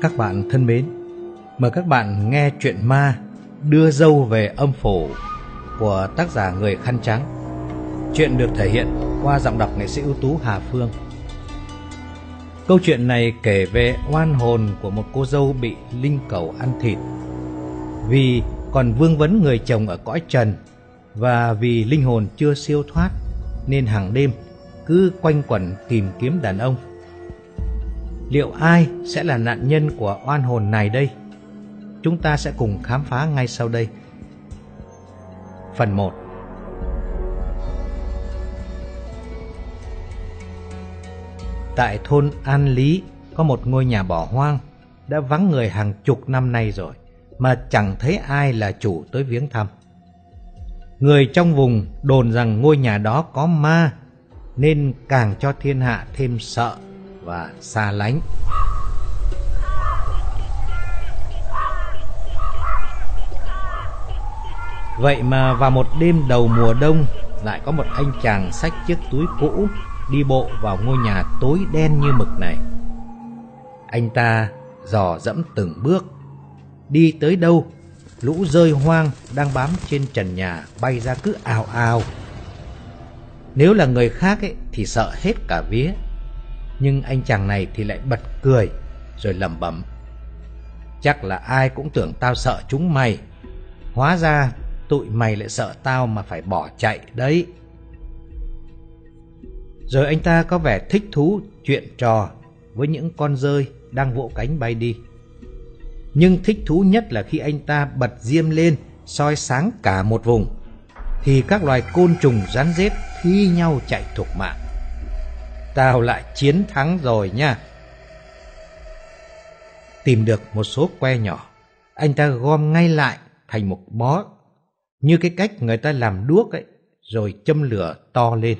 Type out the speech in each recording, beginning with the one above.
Các bạn thân mến, mời các bạn nghe chuyện ma Đưa dâu về âm phủ của tác giả Người Khăn Trắng. Chuyện được thể hiện qua giọng đọc nghệ sĩ ưu tú Hà Phương. Câu chuyện này kể về oan hồn của một cô dâu bị linh cầu ăn thịt. Vì còn vương vấn người chồng ở cõi trần và vì linh hồn chưa siêu thoát nên hàng đêm cứ quanh quẩn tìm kiếm đàn ông. Liệu ai sẽ là nạn nhân của oan hồn này đây? Chúng ta sẽ cùng khám phá ngay sau đây. Phần 1 Tại thôn An Lý, có một ngôi nhà bỏ hoang, đã vắng người hàng chục năm nay rồi, mà chẳng thấy ai là chủ tới viếng thăm. Người trong vùng đồn rằng ngôi nhà đó có ma, nên càng cho thiên hạ thêm sợ và xa lánh. Vậy mà vào một đêm đầu mùa đông lại có một anh chàng xách chiếc túi cũ đi bộ vào ngôi nhà tối đen như mực này. Anh ta dò dẫm từng bước, đi tới đâu, lũ rơi hoang đang bám trên trần nhà bay ra cứ ào ào. Nếu là người khác ấy, thì sợ hết cả vía, nhưng anh chàng này thì lại bật cười rồi lẩm bẩm. Chắc là ai cũng tưởng tao sợ chúng mày, hóa ra tụi mày lại sợ tao mà phải bỏ chạy đấy. Rồi anh ta có vẻ thích thú chuyện trò với những con rơi đang vỗ cánh bay đi. Nhưng thích thú nhất là khi anh ta bật diêm lên soi sáng cả một vùng thì các loài côn trùng rắn rết thi nhau chạy thục mạng. Tao lại chiến thắng rồi nha. Tìm được một số que nhỏ, anh ta gom ngay lại thành một bó như cái cách người ta làm đuốc ấy, rồi châm lửa to lên.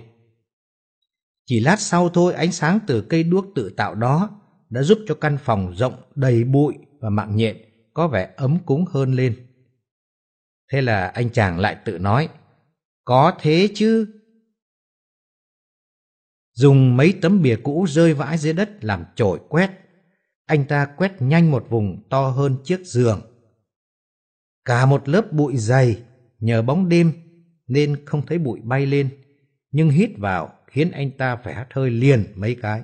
Chỉ lát sau thôi ánh sáng từ cây đuốc tự tạo đó đã giúp cho căn phòng rộng đầy bụi và mạng nhện có vẻ ấm cúng hơn lên. Thế là anh chàng lại tự nói, có thế chứ. Dùng mấy tấm bìa cũ rơi vãi dưới đất làm chổi quét, anh ta quét nhanh một vùng to hơn chiếc giường. Cả một lớp bụi dày, nhờ bóng đêm nên không thấy bụi bay lên, nhưng hít vào khiến anh ta phải hắt hơi liền mấy cái.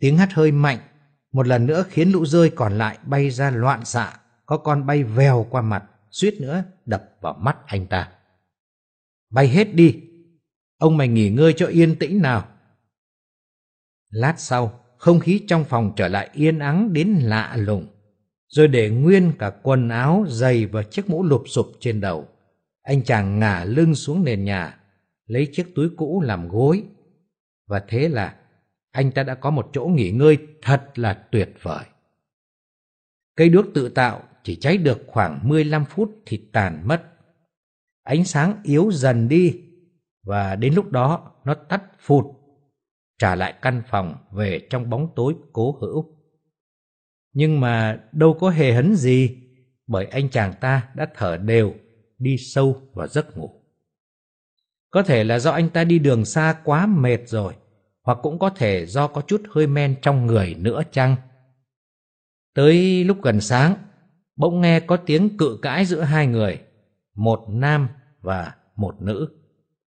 Tiếng hắt hơi mạnh, một lần nữa khiến lũ rơi còn lại bay ra loạn xạ, có con bay vèo qua mặt, suýt nữa đập vào mắt anh ta. Bay hết đi, ông mày nghỉ ngơi cho yên tĩnh nào. Lát sau, không khí trong phòng trở lại yên ắng đến lạ lùng, rồi để nguyên cả quần áo, giày và chiếc mũ lụp sụp trên đầu. Anh chàng ngả lưng xuống nền nhà, lấy chiếc túi cũ làm gối. Và thế là anh ta đã có một chỗ nghỉ ngơi thật là tuyệt vời. Cây đuốc tự tạo chỉ cháy được khoảng 15 phút thì tàn mất. Ánh sáng yếu dần đi và đến lúc đó nó tắt phụt, trả lại căn phòng về trong bóng tối cố hữu. Nhưng mà đâu có hề hấn gì bởi anh chàng ta đã thở đều đi sâu vào giấc ngủ. Có thể là do anh ta đi đường xa quá mệt rồi, hoặc cũng có thể do có chút hơi men trong người nữa chăng? Tới lúc gần sáng, bỗng nghe có tiếng cự cãi giữa hai người, một nam và một nữ.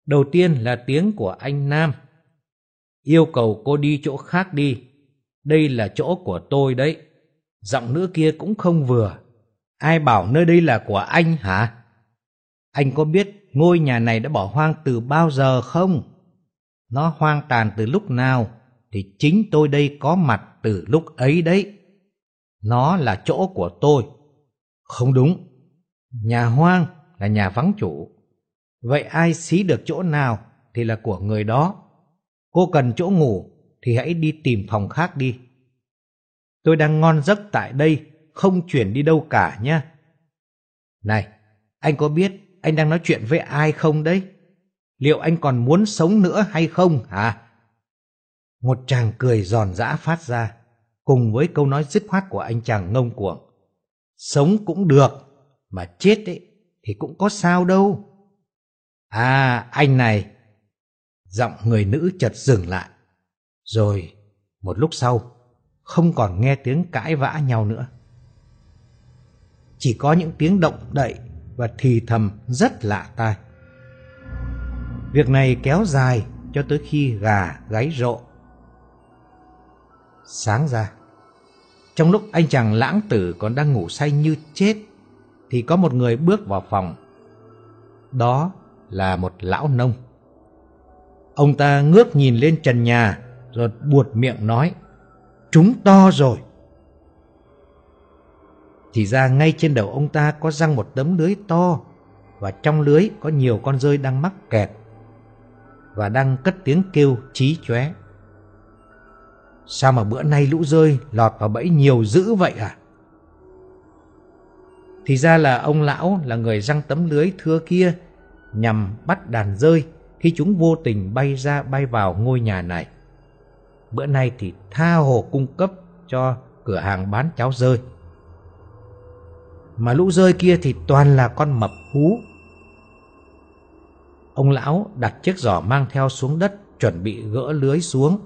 Đầu tiên là tiếng của anh nam. Yêu cầu cô đi chỗ khác đi, đây là chỗ của tôi đấy. Giọng nữ kia cũng không vừa. Ai bảo nơi đây là của anh hả? Anh có biết ngôi nhà này đã bỏ hoang từ bao giờ không? Nó hoang tàn từ lúc nào thì chính tôi đây có mặt từ lúc ấy đấy. Nó là chỗ của tôi. Không đúng. Nhà hoang là nhà vắng chủ. Vậy ai xí được chỗ nào thì là của người đó. Cô cần chỗ ngủ thì hãy đi tìm phòng khác đi. Tôi đang ngon giấc tại đây, không chuyển đi đâu cả nhé. Này, anh có biết anh đang nói chuyện với ai không đấy? Liệu anh còn muốn sống nữa hay không hả? Một chàng cười giòn giã phát ra, cùng với câu nói dứt khoát của anh chàng ngông cuồng. Sống cũng được, mà chết ấy thì cũng có sao đâu. À, anh này! Giọng người nữ chợt dừng lại. Rồi, một lúc sau, không còn nghe tiếng cãi vã nhau nữa. Chỉ có những tiếng động đậy và thì thầm rất lạ tai. Việc này kéo dài cho tới khi gà gáy rộ. Sáng ra, trong lúc anh chàng lãng tử còn đang ngủ say như chết, thì có một người bước vào phòng. Đó là một lão nông. Ông ta ngước nhìn lên trần nhà, rồi buột miệng nói, Chúng to rồi. Thì ra ngay trên đầu ông ta có răng một tấm lưới to, và trong lưới có nhiều con rơi đang mắc kẹt, và đang cất tiếng kêu chí chóe. Sao mà bữa nay lũ rơi lọt vào bẫy nhiều dữ vậy à? Thì ra là ông lão là người răng tấm lưới thưa kia, nhằm bắt đàn rơi khi chúng vô tình bay ra bay vào ngôi nhà này. Bữa nay thì tha hồ cung cấp cho cửa hàng bán cháo rơi. Mà lũ rơi kia thì toàn là con mập hú. Ông lão đặt chiếc giỏ mang theo xuống đất, chuẩn bị gỡ lưới xuống.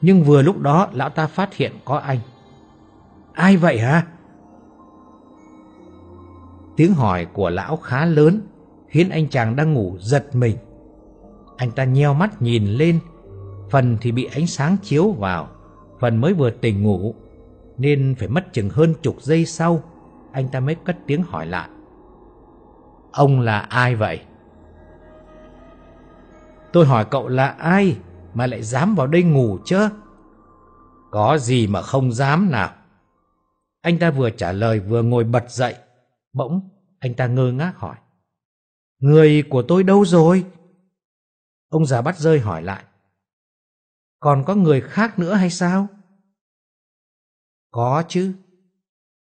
Nhưng vừa lúc đó, lão ta phát hiện có anh. Ai vậy hả? Tiếng hỏi của lão khá lớn khiến anh chàng đang ngủ giật mình. Anh ta nheo mắt nhìn lên, phần thì bị ánh sáng chiếu vào, phần mới vừa tỉnh ngủ, nên phải mất chừng hơn chục giây sau, anh ta mới cất tiếng hỏi lại. Ông là ai vậy? Tôi hỏi cậu là ai mà lại dám vào đây ngủ chứ? Có gì mà không dám nào? Anh ta vừa trả lời vừa ngồi bật dậy. Bỗng anh ta ngơ ngác hỏi. Người của tôi đâu rồi? Ông già bắt rơi hỏi lại. Còn có người khác nữa hay sao? Có chứ.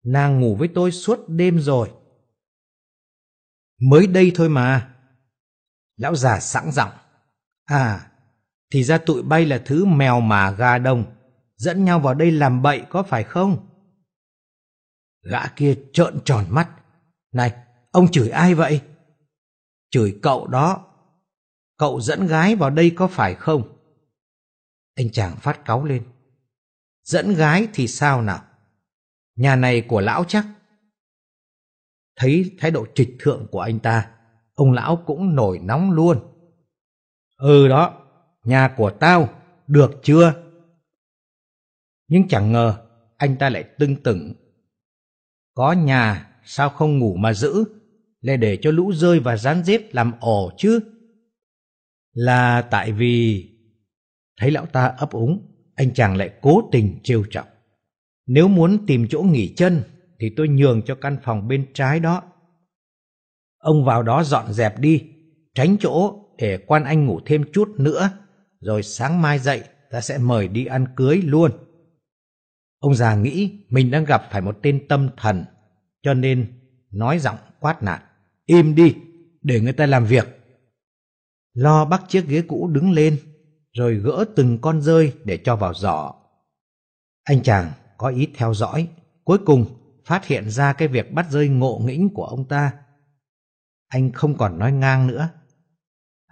Nàng ngủ với tôi suốt đêm rồi. Mới đây thôi mà. Lão già sẵn giọng. À, thì ra tụi bay là thứ mèo mà gà đồng dẫn nhau vào đây làm bậy có phải không? Gã kia trợn tròn mắt. Này, ông chửi ai vậy? Chửi cậu đó. Cậu dẫn gái vào đây có phải không? Anh chàng phát cáu lên. Dẫn gái thì sao nào? Nhà này của lão chắc. Thấy thái độ trịch thượng của anh ta, ông lão cũng nổi nóng luôn. Ừ đó, nhà của tao, được chưa? Nhưng chẳng ngờ, anh ta lại tưng tửng. Có nhà, sao không ngủ mà giữ, lại để cho lũ rơi và rán rết làm ổ chứ? Là tại vì... Thấy lão ta ấp úng, anh chàng lại cố tình trêu chọc. Nếu muốn tìm chỗ nghỉ chân, thì tôi nhường cho căn phòng bên trái đó. Ông vào đó dọn dẹp đi, tránh chỗ để quan anh ngủ thêm chút nữa, rồi sáng mai dậy ta sẽ mời đi ăn cưới luôn. Ông già nghĩ mình đang gặp phải một tên tâm thần, cho nên nói giọng quát nạt. Im đi, để người ta làm việc. Lo bắt chiếc ghế cũ đứng lên, rồi gỡ từng con rơi để cho vào giỏ. Anh chàng có ý theo dõi, cuối cùng phát hiện ra cái việc bắt rơi ngộ nghĩnh của ông ta. Anh không còn nói ngang nữa,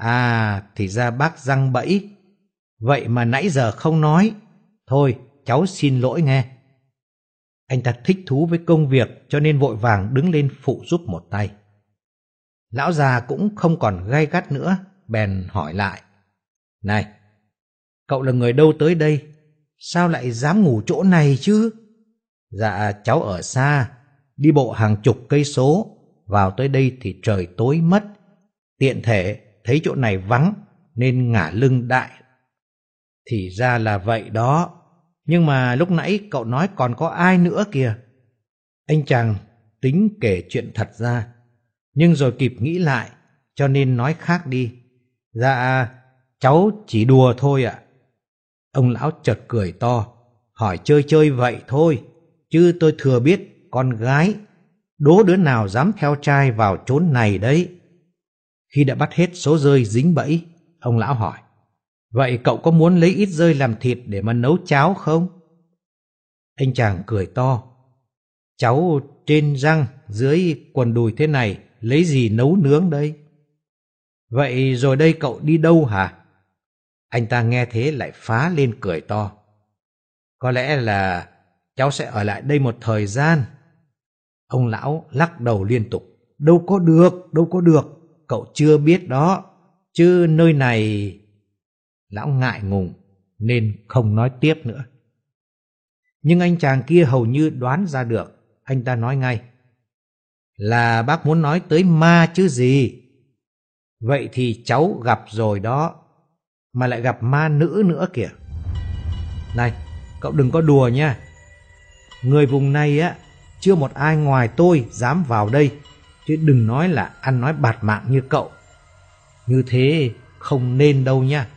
À, thì ra bác răng bẫy. Vậy mà nãy giờ không nói. Thôi, cháu xin lỗi nghe. Anh ta thích thú với công việc cho nên vội vàng đứng lên phụ giúp một tay. Lão già cũng không còn gay gắt nữa, bèn hỏi lại. Này, cậu là người đâu tới đây? Sao lại dám ngủ chỗ này chứ? Dạ, cháu ở xa, đi bộ hàng chục cây số, vào tới đây thì trời tối mất. Tiện thể thấy chỗ này vắng nên ngả lưng đại. Thì ra là vậy đó. Nhưng mà lúc nãy cậu nói còn có ai nữa kìa. Anh chàng tính kể chuyện thật ra. Nhưng rồi kịp nghĩ lại cho nên nói khác đi. Dạ, cháu chỉ đùa thôi ạ. Ông lão chợt cười to, hỏi chơi chơi vậy thôi. Chứ tôi thừa biết con gái, đố đứa nào dám theo trai vào chốn này đấy. Khi đã bắt hết số rơi dính bẫy, ông lão hỏi. Vậy cậu có muốn lấy ít rơi làm thịt để mà nấu cháo không? Anh chàng cười to. Cháu trên răng, dưới quần đùi thế này, lấy gì nấu nướng đây? Vậy rồi đây cậu đi đâu hả? Anh ta nghe thế lại phá lên cười to. Có lẽ là cháu sẽ ở lại đây một thời gian. Ông lão lắc đầu liên tục. Đâu có được, đâu có được, cậu chưa biết đó. Chứ nơi này... Lão ngại ngùng nên không nói tiếp nữa. Nhưng anh chàng kia hầu như đoán ra được, anh ta nói ngay. Là bác muốn nói tới ma chứ gì? Vậy thì cháu gặp rồi đó, mà lại gặp ma nữ nữa kìa. Này, cậu đừng có đùa nha. Người vùng này á, chưa một ai ngoài tôi dám vào đây, chứ đừng nói là ăn nói bạt mạng như cậu. Như thế không nên đâu nha.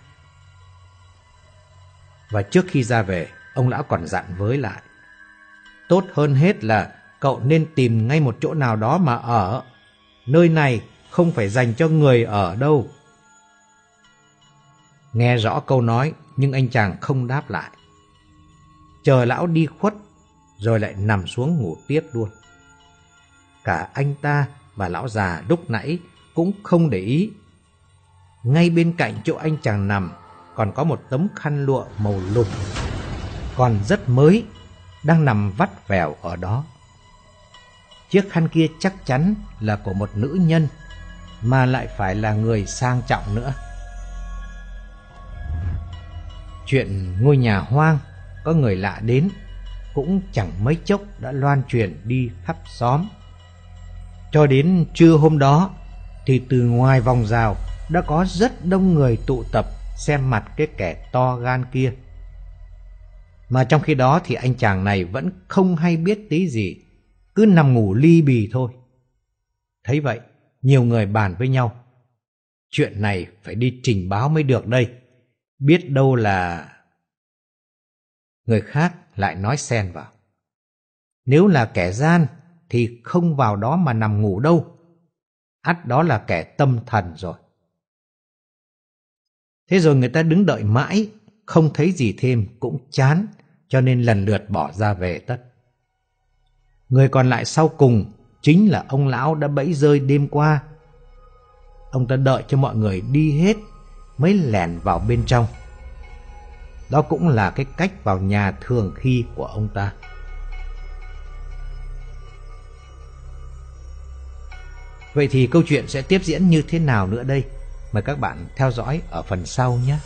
Và trước khi ra về, ông lão còn dặn với lại. Tốt hơn hết là cậu nên tìm ngay một chỗ nào đó mà ở. Nơi này không phải dành cho người ở đâu. Nghe rõ câu nói, nhưng anh chàng không đáp lại. Chờ lão đi khuất, rồi lại nằm xuống ngủ tiếp luôn. Cả anh ta và lão già lúc nãy cũng không để ý. Ngay bên cạnh chỗ anh chàng nằm còn có một tấm khăn lụa màu lục, còn rất mới, đang nằm vắt vẻo ở đó. Chiếc khăn kia chắc chắn là của một nữ nhân, mà lại phải là người sang trọng nữa. Chuyện ngôi nhà hoang, có người lạ đến, cũng chẳng mấy chốc đã loan truyền đi khắp xóm. Cho đến trưa hôm đó, thì từ ngoài vòng rào đã có rất đông người tụ tập xem mặt cái kẻ to gan kia. Mà trong khi đó thì anh chàng này vẫn không hay biết tí gì, cứ nằm ngủ ly bì thôi. Thấy vậy, nhiều người bàn với nhau. Chuyện này phải đi trình báo mới được đây. Biết đâu là... Người khác lại nói xen vào. Nếu là kẻ gian thì không vào đó mà nằm ngủ đâu. ắt đó là kẻ tâm thần rồi. Thế rồi người ta đứng đợi mãi, không thấy gì thêm cũng chán, cho nên lần lượt bỏ ra về tất. Người còn lại sau cùng chính là ông lão đã bẫy rơi đêm qua. Ông ta đợi cho mọi người đi hết mới lẻn vào bên trong. Đó cũng là cái cách vào nhà thường khi của ông ta. Vậy thì câu chuyện sẽ tiếp diễn như thế nào nữa đây? Mời các bạn theo dõi ở phần sau nhé.